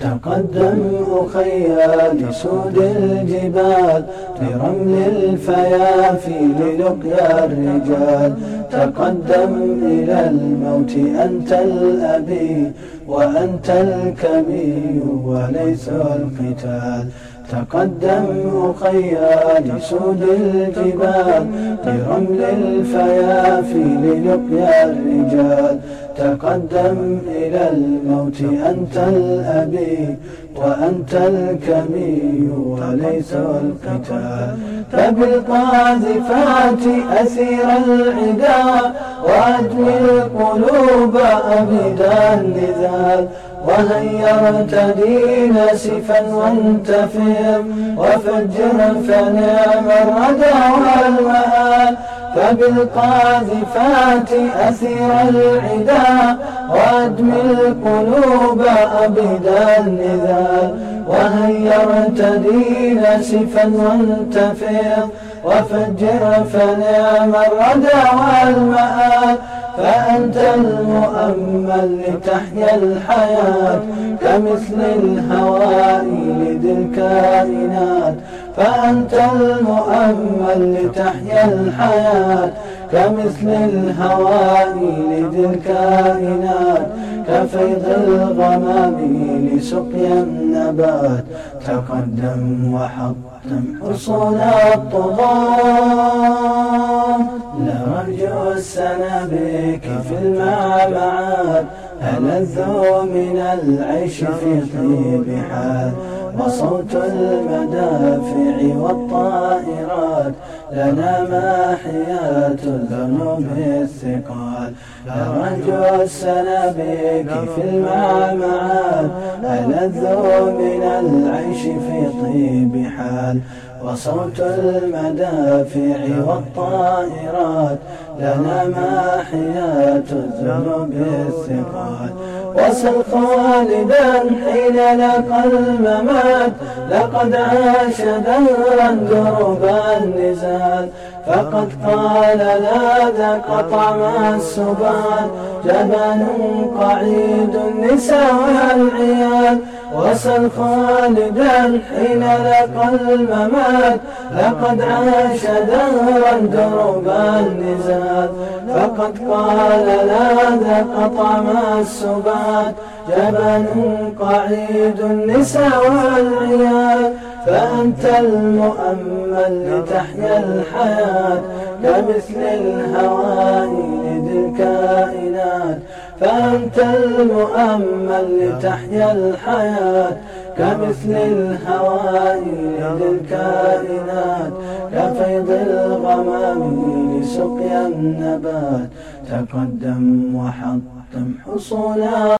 تقدم أخيا لسود الجبال لرمل الفيافي للقيا الرجال. تقدم إلى الموت أنت الأبي وأنت الكبير وليس القتال. تقدم أخيا لسود الجبال لرمل الفيافي للقيا الرجال. تقدم إلى الموت أنت الأبي وأنت الكمي وليس القتال فبالقاذفات أسير العدا وأدمي القلوب أبدا النزال وهيرت دين سفا وانتفر وفجر فنعم الردى والمآل. فبالقاذفات أسير العدا وأدمي القلوب أبدا النذال وهيرت دين سفا وانتفض وفجر فنعم الردى والمآل فأنت المؤمل لتحيا الحياة كمثل الهواء لذي الكائنات. فأنت المؤمل لتحيا الحياة كمثل الهواء لذي الكائنات. كفيض الغمام لسقيا النبات تقدم وحطم حصول الطغاة. لرجو السنابك في المعمعات ألذوا من العيش في طيب حال؟ وصوت المدافع والطائرات. لنا ماحيات الذنوب الثقال. لرجو السنابك في المعمعات ألذوا من العيش في طيب حال. وصوت المدافع والطائرات لنا ماحيات الذنوب الثقال. وسل خالدا حين لقى الممات. لقد عاش دهرا درب النزال. فقد قال لا ذاق طعم السبان جبل قعيد النساء والعيال. وسل خالدا حين لقى الممات لقد عاش دهرا درب النزال فقد قال لا ذاق طعم السبات جبل قعيد النساء والعيال. فأنت المؤمل لتحيا الحياة كمثل الهواء لذي الكائنات. فأنت المؤمل لتحيا الحياة كمثل الهواء للكائنات كفيض الغمام لسقيا النبات تقدم وحطم حصولا